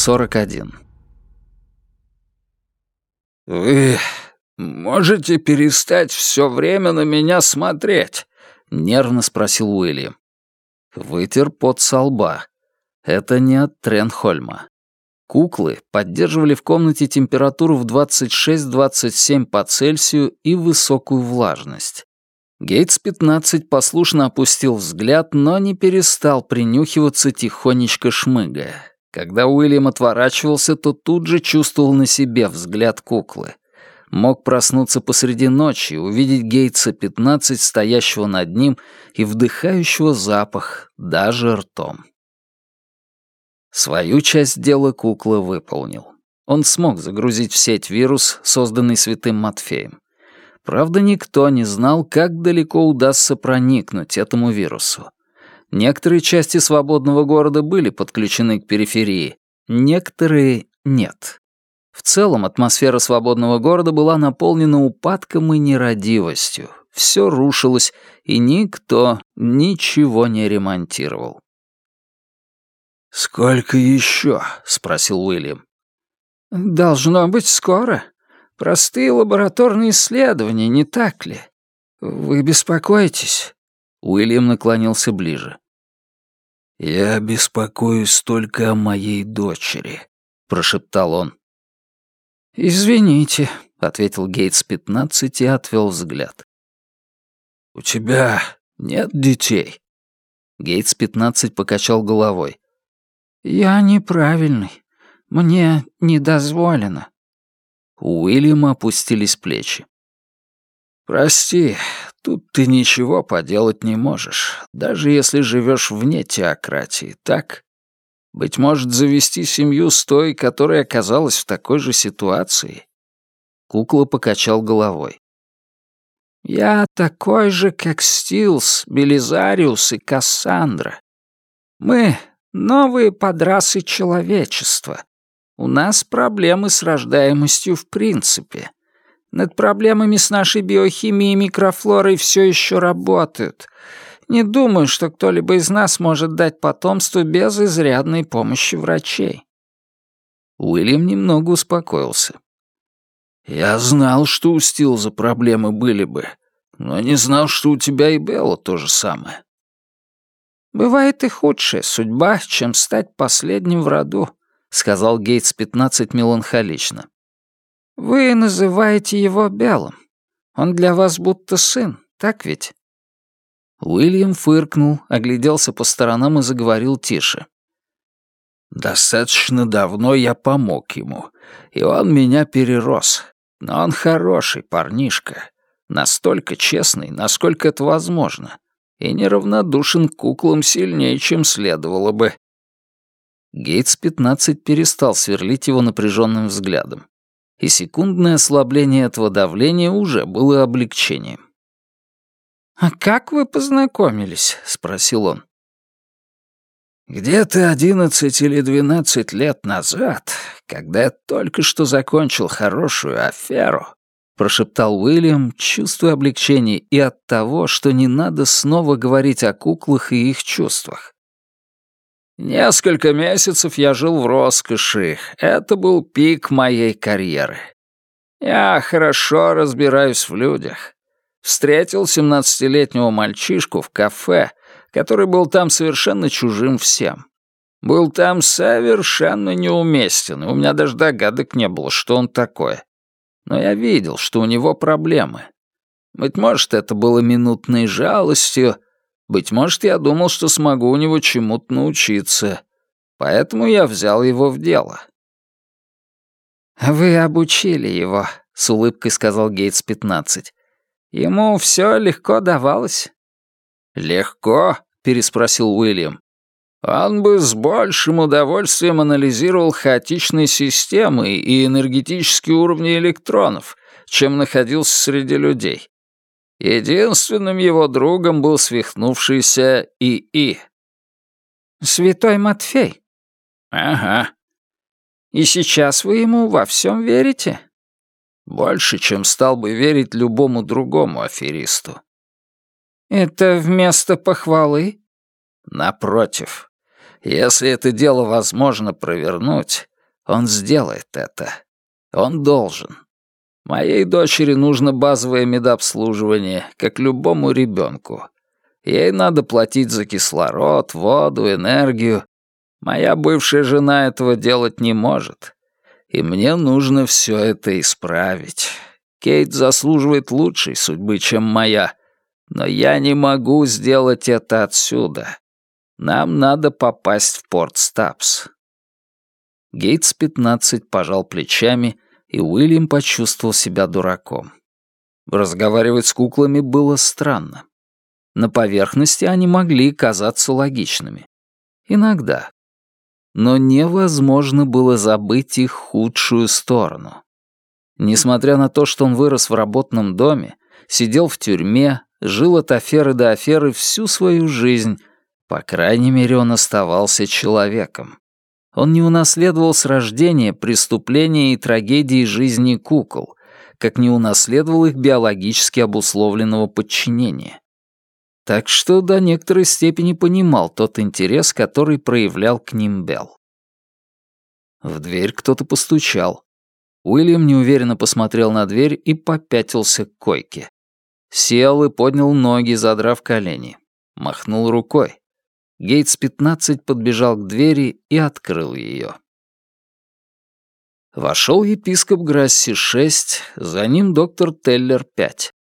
41. «Вы можете перестать все время на меня смотреть?» — нервно спросил Уильям. Вытер пот со лба. Это не от Тренхольма. Куклы поддерживали в комнате температуру в 26-27 по Цельсию и высокую влажность. Гейтс-15 послушно опустил взгляд, но не перестал принюхиваться, тихонечко шмыгая. Когда Уильям отворачивался, то тут же чувствовал на себе взгляд куклы. Мог проснуться посреди ночи, увидеть Гейтса-15, стоящего над ним и вдыхающего запах, даже ртом. Свою часть дела кукла выполнил. Он смог загрузить в сеть вирус, созданный святым Матфеем. Правда, никто не знал, как далеко удастся проникнуть этому вирусу. Некоторые части свободного города были подключены к периферии, некоторые — нет. В целом атмосфера свободного города была наполнена упадком и нерадивостью. Все рушилось, и никто ничего не ремонтировал. «Сколько еще?» — спросил Уильям. «Должно быть скоро. Простые лабораторные исследования, не так ли? Вы беспокоитесь?» Уильям наклонился ближе. «Я беспокоюсь только о моей дочери», — прошептал он. «Извините», — ответил Гейтс-15 и отвел взгляд. «У тебя нет детей?» Гейтс-15 покачал головой. «Я неправильный. Мне не дозволено». У Уильяма опустились плечи. «Прости, тут ты ничего поделать не можешь, даже если живешь вне теократии, так? Быть может, завести семью с той, которая оказалась в такой же ситуации?» Кукла покачал головой. «Я такой же, как Стилс, Белизариус и Кассандра. Мы Новые подрасы человечества. У нас проблемы с рождаемостью в принципе. Над проблемами с нашей биохимией и микрофлорой все еще работают. Не думаю, что кто-либо из нас может дать потомство без изрядной помощи врачей. Уильям немного успокоился. «Я знал, что у Стилза проблемы были бы, но не знал, что у тебя и Белла то же самое. «Бывает и худшая судьба, чем стать последним в роду», — сказал Гейтс-15 меланхолично. «Вы называете его Белым. Он для вас будто сын, так ведь?» Уильям фыркнул, огляделся по сторонам и заговорил тише. «Достаточно давно я помог ему, и он меня перерос. Но он хороший парнишка, настолько честный, насколько это возможно и неравнодушен к куклам сильнее, чем следовало бы. Гейтс-15 перестал сверлить его напряженным взглядом, и секундное ослабление этого давления уже было облегчением. «А как вы познакомились?» — спросил он. «Где-то одиннадцать или двенадцать лет назад, когда я только что закончил хорошую аферу, прошептал Уильям, чувствуя облегчение и от того, что не надо снова говорить о куклах и их чувствах. Несколько месяцев я жил в роскоши. Это был пик моей карьеры. Я хорошо разбираюсь в людях. Встретил семнадцатилетнего мальчишку в кафе, который был там совершенно чужим всем. Был там совершенно неуместен, и у меня даже догадок не было, что он такое но я видел, что у него проблемы. Быть может, это было минутной жалостью, быть может, я думал, что смогу у него чему-то научиться, поэтому я взял его в дело. «Вы обучили его», — с улыбкой сказал Гейтс-15. «Ему все легко давалось». «Легко?» — переспросил Уильям. Он бы с большим удовольствием анализировал хаотичные системы и энергетические уровни электронов, чем находился среди людей. Единственным его другом был свихнувшийся ИИ. «Святой Матфей?» «Ага». «И сейчас вы ему во всем верите?» «Больше, чем стал бы верить любому другому аферисту». «Это вместо похвалы?» «Напротив». Если это дело возможно провернуть, он сделает это. Он должен. Моей дочери нужно базовое медобслуживание, как любому ребенку. Ей надо платить за кислород, воду, энергию. Моя бывшая жена этого делать не может. И мне нужно все это исправить. Кейт заслуживает лучшей судьбы, чем моя. Но я не могу сделать это отсюда. Нам надо попасть в порт Стапс. Гейтс 15 пожал плечами, и Уильям почувствовал себя дураком. Разговаривать с куклами было странно. На поверхности они могли казаться логичными. Иногда. Но невозможно было забыть их худшую сторону. Несмотря на то, что он вырос в работном доме, сидел в тюрьме, жил от аферы до аферы всю свою жизнь, по крайней мере, он оставался человеком. Он не унаследовал с рождения преступления и трагедии жизни кукол, как не унаследовал их биологически обусловленного подчинения. Так что до некоторой степени понимал тот интерес, который проявлял к ним Белл. В дверь кто-то постучал. Уильям неуверенно посмотрел на дверь и попятился к койке. Сел и поднял ноги, задрав колени. Махнул рукой. Гейтс-15 подбежал к двери и открыл ее. Вошел епископ Грасси-6, за ним доктор Теллер-5.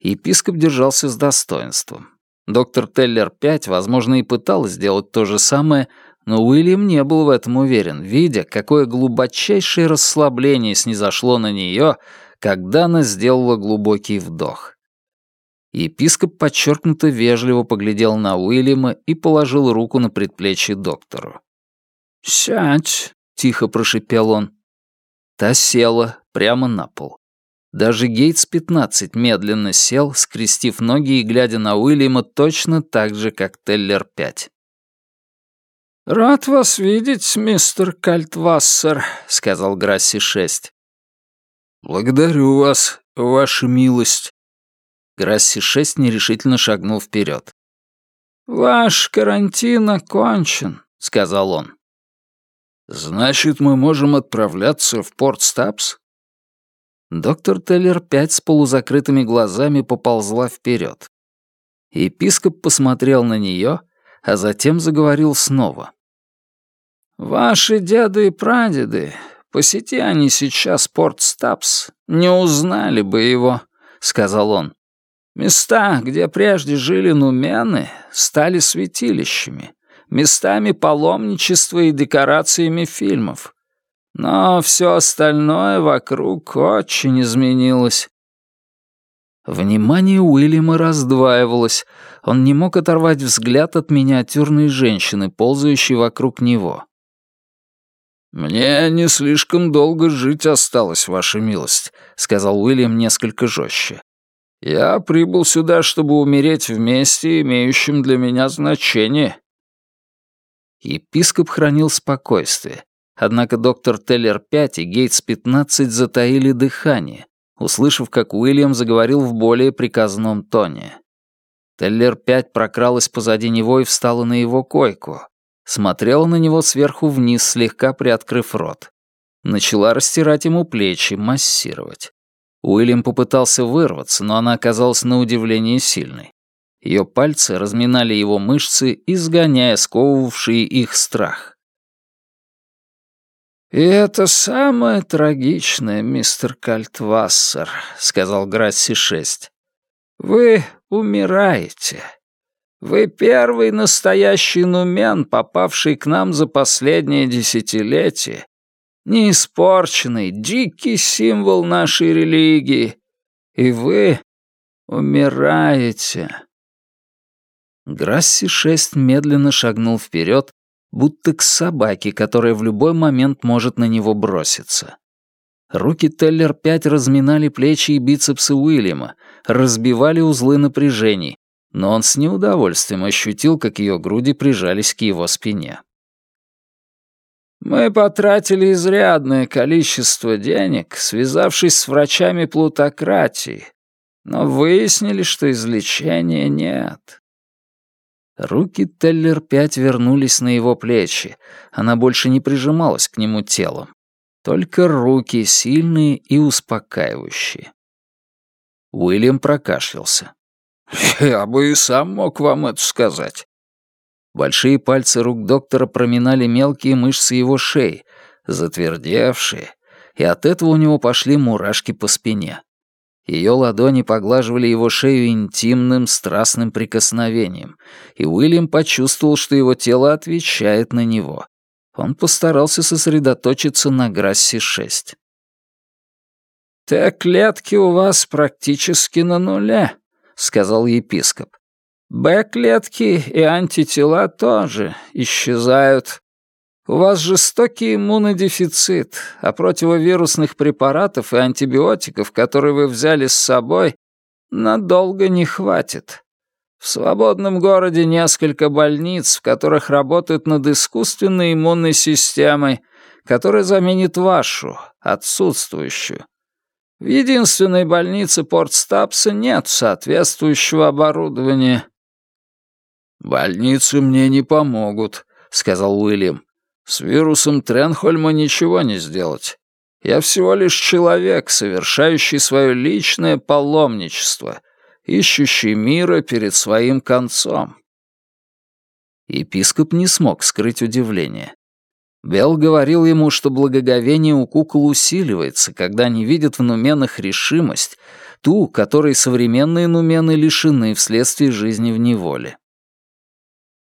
Епископ держался с достоинством. Доктор Теллер-5, возможно, и пыталась сделать то же самое, но Уильям не был в этом уверен, видя, какое глубочайшее расслабление снизошло на нее, когда она сделала глубокий вдох. Епископ подчеркнуто вежливо поглядел на Уильяма и положил руку на предплечье доктору. «Сядь», — тихо прошипел он. Та села прямо на пол. Даже Гейтс-15 медленно сел, скрестив ноги и глядя на Уильяма точно так же, как Теллер-5. «Рад вас видеть, мистер Кальтвассер», — сказал Грасси-6. «Благодарю вас, ваша милость». Грасси-6 нерешительно шагнул вперед. «Ваш карантин окончен», — сказал он. «Значит, мы можем отправляться в порт Стапс?» Доктор Теллер пять с полузакрытыми глазами поползла вперед. Епископ посмотрел на нее, а затем заговорил снова. «Ваши деды и прадеды, посети они сейчас порт Стапс, не узнали бы его», — сказал он. «Места, где прежде жили нумены, стали святилищами, местами паломничества и декорациями фильмов. Но все остальное вокруг очень изменилось. Внимание Уильяма раздваивалось. Он не мог оторвать взгляд от миниатюрной женщины, ползающей вокруг него. «Мне не слишком долго жить осталось, ваша милость», — сказал Уильям несколько жестче. «Я прибыл сюда, чтобы умереть вместе, имеющим для меня значение». Епископ хранил спокойствие. Однако доктор Теллер-5 и Гейтс-15 затаили дыхание, услышав, как Уильям заговорил в более приказном тоне. Теллер-5 прокралась позади него и встала на его койку. Смотрела на него сверху вниз, слегка приоткрыв рот. Начала растирать ему плечи, массировать. Уильям попытался вырваться, но она оказалась на удивление сильной. Ее пальцы разминали его мышцы, изгоняя сковывавший их страх. «И это самое трагичное, мистер Кальтвассер», — сказал Грасси-6. «Вы умираете. Вы первый настоящий нумен, попавший к нам за последнее десятилетие. Неиспорченный, дикий символ нашей религии. И вы умираете». Грасси-6 медленно шагнул вперед, будто к собаке, которая в любой момент может на него броситься. Руки Теллер-5 разминали плечи и бицепсы Уильяма, разбивали узлы напряжений, но он с неудовольствием ощутил, как ее груди прижались к его спине. «Мы потратили изрядное количество денег, связавшись с врачами плутократии, но выяснили, что излечения нет. Руки Теллер-5 вернулись на его плечи. Она больше не прижималась к нему телом. Только руки сильные и успокаивающие. Уильям прокашлялся. «Я бы и сам мог вам это сказать». Большие пальцы рук доктора проминали мелкие мышцы его шеи, затвердевшие, и от этого у него пошли мурашки по спине. Ее ладони поглаживали его шею интимным, страстным прикосновением, и Уильям почувствовал, что его тело отвечает на него. Он постарался сосредоточиться на Грасси-6. «Т-клетки у вас практически на нуле», — сказал епископ. «Б-клетки и антитела тоже исчезают. У вас жестокий иммунодефицит, а противовирусных препаратов и антибиотиков, которые вы взяли с собой, надолго не хватит. В свободном городе несколько больниц, в которых работают над искусственной иммунной системой, которая заменит вашу, отсутствующую. В единственной больнице Портстапса нет соответствующего оборудования. «Больницы мне не помогут», — сказал Уильям. С вирусом Тренхольма ничего не сделать. Я всего лишь человек, совершающий свое личное паломничество, ищущий мира перед своим концом. Епископ не смог скрыть удивление. Белл говорил ему, что благоговение у кукол усиливается, когда они видят в нуменах решимость, ту, которой современные нумены лишены вследствие жизни в неволе.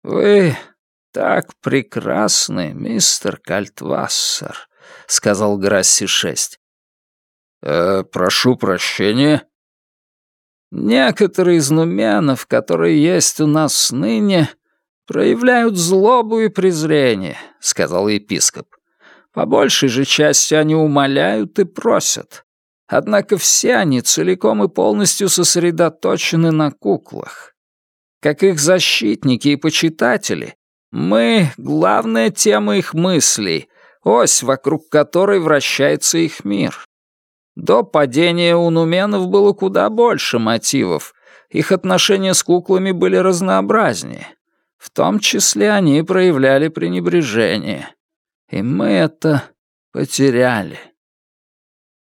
«Вы «Так прекрасны, мистер Кальтвассер», — сказал Грасси-6. «Э, прошу прощения». «Некоторые из нуменов, которые есть у нас ныне, проявляют злобу и презрение», — сказал епископ. «По большей же части они умоляют и просят. Однако все они целиком и полностью сосредоточены на куклах. Как их защитники и почитатели, мы — главная тема их мыслей, ось, вокруг которой вращается их мир. До падения у нуменов было куда больше мотивов, их отношения с куклами были разнообразнее. В том числе они проявляли пренебрежение. И мы это потеряли.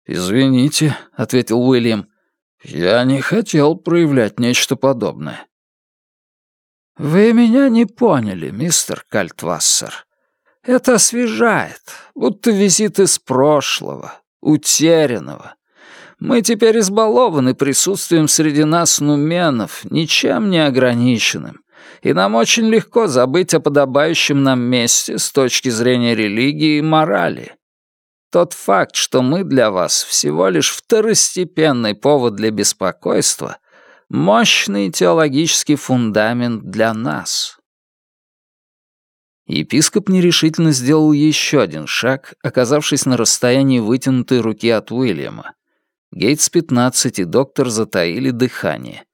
«Извините», — ответил Уильям, — «я не хотел проявлять нечто подобное». «Вы меня не поняли, мистер Кальтвассер. Это освежает, будто визит из прошлого, утерянного. Мы теперь избалованы присутствием среди нас нуменов, ничем не ограниченным, и нам очень легко забыть о подобающем нам месте с точки зрения религии и морали. Тот факт, что мы для вас всего лишь второстепенный повод для беспокойства, мощный теологический фундамент для нас. Епископ нерешительно сделал еще один шаг, оказавшись на расстоянии вытянутой руки от Уильяма. Гейтс-15 и доктор затаили дыхание.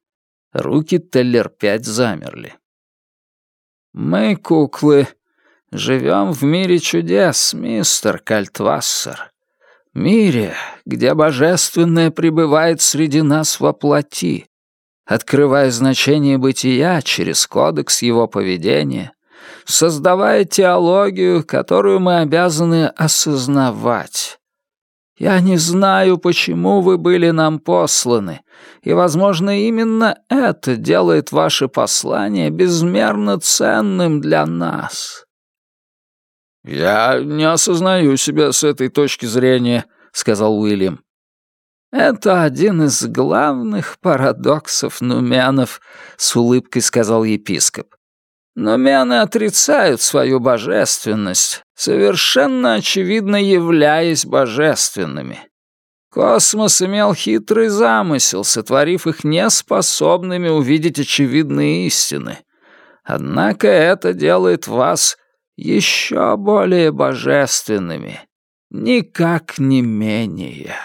Руки Теллер-5 замерли. «Мы, куклы, живем в мире чудес, мистер Кальтвассер. Мире, где божественное пребывает среди нас во плоти, открывая значение бытия через кодекс его поведения, создавая теологию, которую мы обязаны осознавать. Я не знаю, почему вы были нам посланы, и, возможно, именно это делает ваше послание безмерно ценным для нас». «Я не осознаю себя с этой точки зрения», — сказал Уильям. «Это один из главных парадоксов нуменов», — с улыбкой сказал епископ. «Нумены отрицают свою божественность, совершенно очевидно являясь божественными. Космос имел хитрый замысел, сотворив их неспособными увидеть очевидные истины. Однако это делает вас еще более божественными, никак не менее».